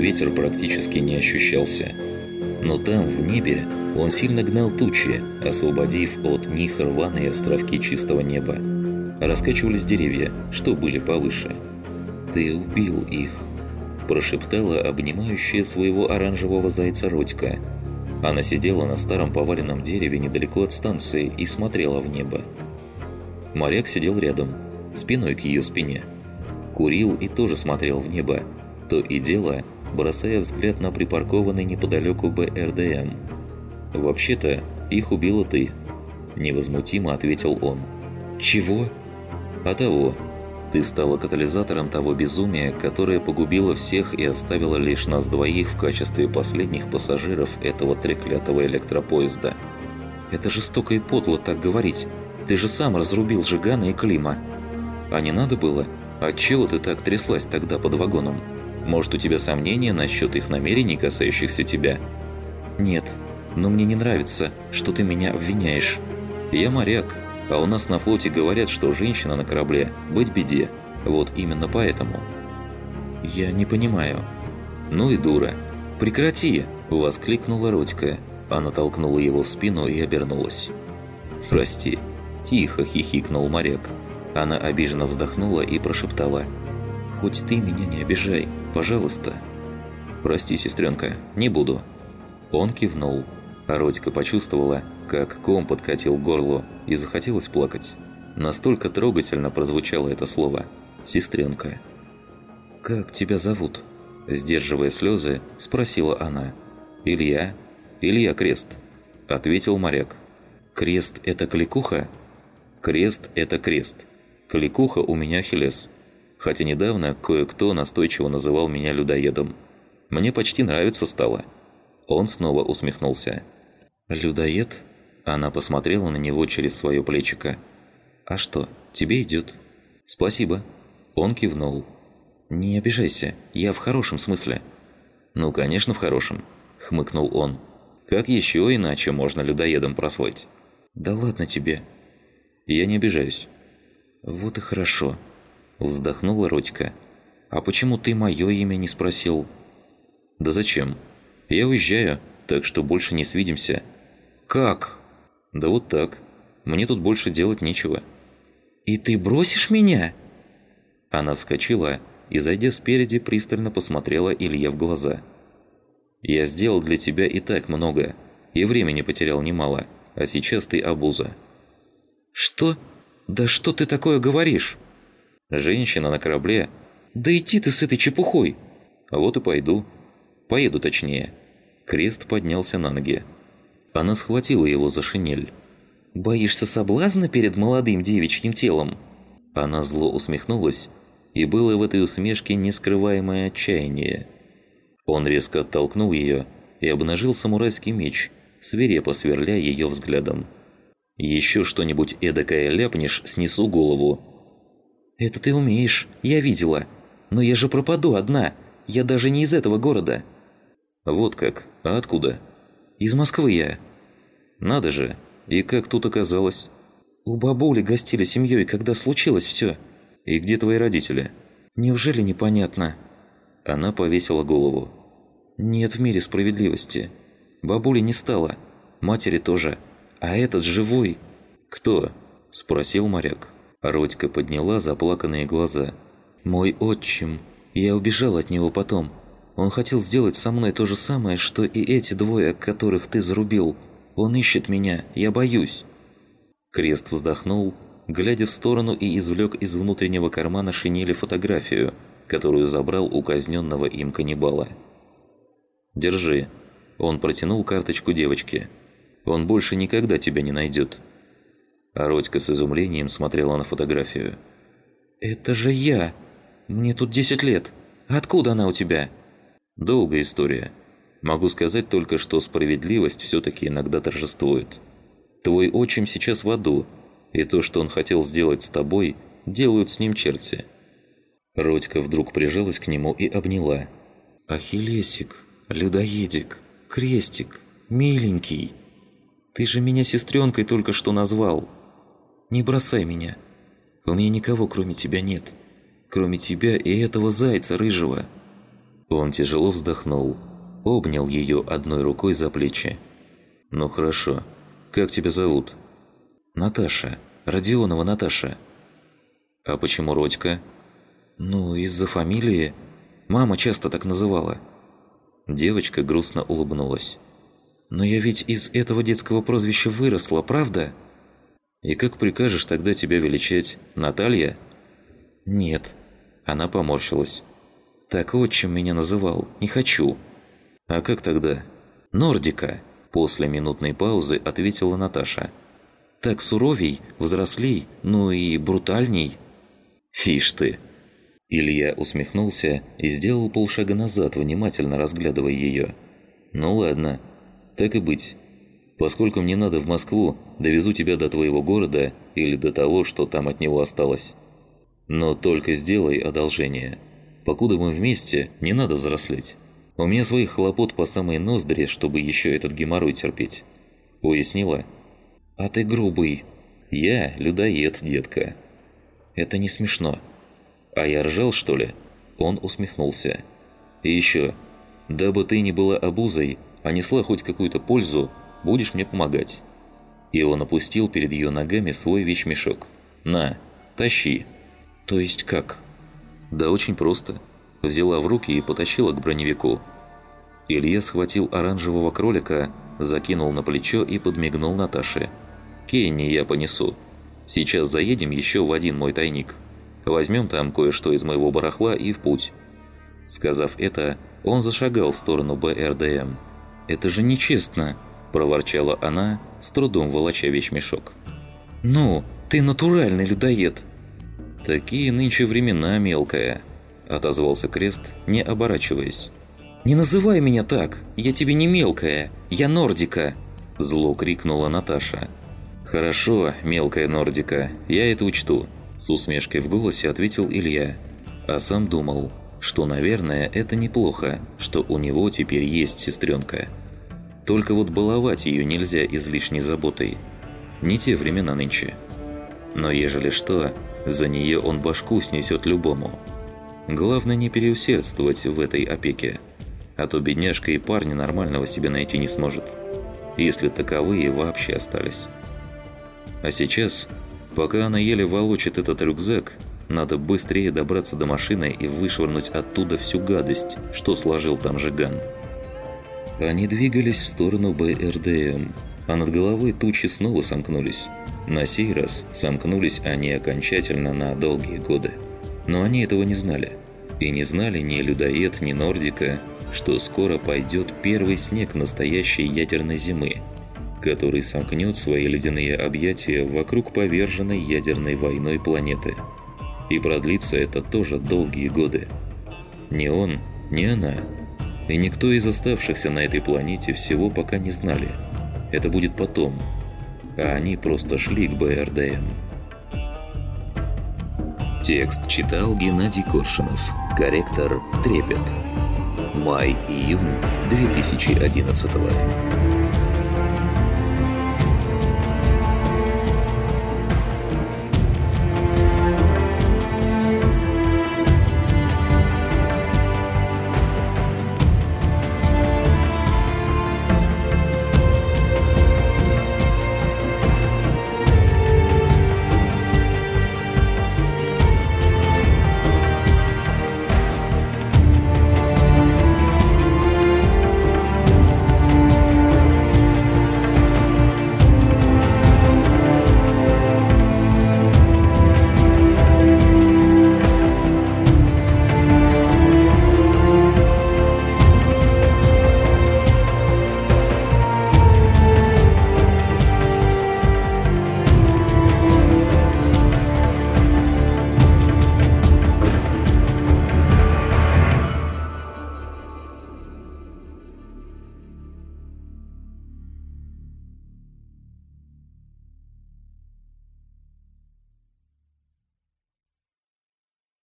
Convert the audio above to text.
ветер практически не ощущался. Но там, в небе, он сильно гнал тучи, освободив от них рваные островки чистого неба. Раскачивались деревья, что были повыше. «Ты убил их», – прошептала обнимающая своего оранжевого зайца Родька. Она сидела на старом поваленном дереве недалеко от станции и смотрела в небо. Моряк сидел рядом, спиной к ее спине. Курил и тоже смотрел в небо, то и дело бросая взгляд на припаркованный неподалеку БРДМ. «Вообще-то, их убила ты», – невозмутимо ответил он. «Чего?» «А того. Ты стала катализатором того безумия, которое погубило всех и оставило лишь нас двоих в качестве последних пассажиров этого треклятого электропоезда». «Это жестоко и подло так говорить. Ты же сам разрубил Жигана и Клима». «А не надо было? Отчего ты так тряслась тогда под вагоном? Может, у тебя сомнения насчет их намерений, касающихся тебя?» «Нет, но мне не нравится, что ты меня обвиняешь. Я моряк, а у нас на флоте говорят, что женщина на корабле – быть беде. Вот именно поэтому». «Я не понимаю». «Ну и дура». «Прекрати!» – воскликнула Родька. Она толкнула его в спину и обернулась. «Прости». Тихо хихикнул моряк. Она обиженно вздохнула и прошептала. «Хоть ты меня не обижай, пожалуйста». «Прости, сестренка, не буду». Он кивнул. А Родька почувствовала, как ком подкатил к горлу и захотелось плакать. Настолько трогательно прозвучало это слово «сестренка». «Как тебя зовут?» Сдерживая слезы, спросила она. «Илья. Илья Крест», – ответил моряк. «Крест – это кликуха?» «Крест – это крест. Кликуха у меня Хелес. Хотя недавно кое-кто настойчиво называл меня людоедом. Мне почти нравится стало». Он снова усмехнулся. «Людоед?» Она посмотрела на него через свое плечико. «А что, тебе идет?» «Спасибо». Он кивнул. «Не обижайся, я в хорошем смысле». «Ну, конечно, в хорошем», – хмыкнул он. «Как еще иначе можно людоедом прослыть?» «Да ладно тебе». «Я не обижаюсь». «Вот и хорошо», – вздохнула Родька. «А почему ты мое имя не спросил?» «Да зачем? Я уезжаю, так что больше не свидимся». «Как?» «Да вот так. Мне тут больше делать нечего». «И ты бросишь меня?» Она вскочила и, зайдя спереди, пристально посмотрела Илье в глаза. «Я сделал для тебя и так много, и времени потерял немало, а сейчас ты обуза». «Что? Да что ты такое говоришь?» «Женщина на корабле...» «Да иди ты с этой чепухой!» «А вот и пойду. Поеду точнее». Крест поднялся на ноги. Она схватила его за шинель. «Боишься соблазна перед молодым девичьим телом?» Она зло усмехнулась, и было в этой усмешке нескрываемое отчаяние. Он резко оттолкнул ее и обнажил самурайский меч, свирепо сверля ее взглядом. «Еще что-нибудь эдакое ляпнешь, снесу голову». «Это ты умеешь, я видела. Но я же пропаду одна, я даже не из этого города». «Вот как? А откуда?» Из Москвы я». «Надо же! И как тут оказалось?» «У бабули гостили семьей, когда случилось все. «И где твои родители?» «Неужели непонятно?» Она повесила голову. «Нет в мире справедливости. Бабули не стало. Матери тоже. А этот живой...» «Кто?» – спросил моряк. Родька подняла заплаканные глаза. «Мой отчим. Я убежал от него потом. Он хотел сделать со мной то же самое, что и эти двое, которых ты зарубил. Он ищет меня, я боюсь». Крест вздохнул, глядя в сторону и извлек из внутреннего кармана шинели фотографию, которую забрал у казненного им каннибала. «Держи». Он протянул карточку девочке. «Он больше никогда тебя не найдет». А Родька с изумлением смотрела на фотографию. «Это же я! Мне тут 10 лет! Откуда она у тебя?» Долгая история. Могу сказать только, что справедливость все-таки иногда торжествует. Твой отчим сейчас в аду, и то, что он хотел сделать с тобой, делают с ним черти». Родька вдруг прижалась к нему и обняла. «Ахиллесик, людоедик, крестик, миленький, ты же меня сестренкой только что назвал. Не бросай меня. У меня никого, кроме тебя, нет. Кроме тебя и этого зайца рыжего». Он тяжело вздохнул, обнял ее одной рукой за плечи. «Ну хорошо. Как тебя зовут?» «Наташа. Родионова Наташа». «А почему Родька?» «Ну, из-за фамилии. Мама часто так называла». Девочка грустно улыбнулась. «Но я ведь из этого детского прозвища выросла, правда?» «И как прикажешь тогда тебя величать? Наталья?» «Нет». Она поморщилась. «Так отчим меня называл. Не хочу». «А как тогда?» «Нордика», – после минутной паузы ответила Наташа. «Так суровей, взрослей, ну и брутальней». «Фиш ты!» Илья усмехнулся и сделал полшага назад, внимательно разглядывая ее. «Ну ладно, так и быть. Поскольку мне надо в Москву, довезу тебя до твоего города или до того, что там от него осталось. Но только сделай одолжение. Покуда мы вместе, не надо взрослеть. У меня своих хлопот по самой ноздри, чтобы еще этот геморрой терпеть. Уяснила? А ты грубый. Я людоед, детка. Это не смешно. А я ржал, что ли? Он усмехнулся. И еще, дабы ты не была обузой, а несла хоть какую-то пользу, будешь мне помогать». И он опустил перед ее ногами свой вещмешок. «На, тащи». «То есть как?» «Да очень просто». Взяла в руки и потащила к броневику. Илья схватил оранжевого кролика, закинул на плечо и подмигнул Наташе. «Кенни я понесу. Сейчас заедем еще в один мой тайник. Возьмем там кое-что из моего барахла и в путь». Сказав это, он зашагал в сторону БРДМ. «Это же нечестно!» – проворчала она, с трудом волоча вещмешок. «Ну, ты натуральный людоед!» «Такие нынче времена, мелкая!» – отозвался Крест, не оборачиваясь. «Не называй меня так! Я тебе не мелкая! Я Нордика!» – зло крикнула Наташа. «Хорошо, мелкая Нордика, я это учту», – с усмешкой в голосе ответил Илья. А сам думал, что, наверное, это неплохо, что у него теперь есть сестренка. Только вот баловать ее нельзя излишней заботой. Не те времена нынче. Но ежели что, за нее он башку снесет любому. Главное не переусердствовать в этой опеке. А то бедняжка и парня нормального себе найти не сможет. Если таковые вообще остались. А сейчас, пока она еле волочит этот рюкзак, надо быстрее добраться до машины и вышвырнуть оттуда всю гадость, что сложил там Жиган. Они двигались в сторону БРДМ, а над головой тучи снова сомкнулись. На сей раз сомкнулись они окончательно на долгие годы. Но они этого не знали. И не знали ни людоед, ни Нордика, что скоро пойдет первый снег настоящей ядерной зимы, который сомкнет свои ледяные объятия вокруг поверженной ядерной войной планеты. И продлится это тоже долгие годы. Ни он, ни она и никто из оставшихся на этой планете всего пока не знали. Это будет потом. А они просто шли к БРДМ. Текст читал Геннадий Коршунов. Корректор «Трепет». Май-июнь 2011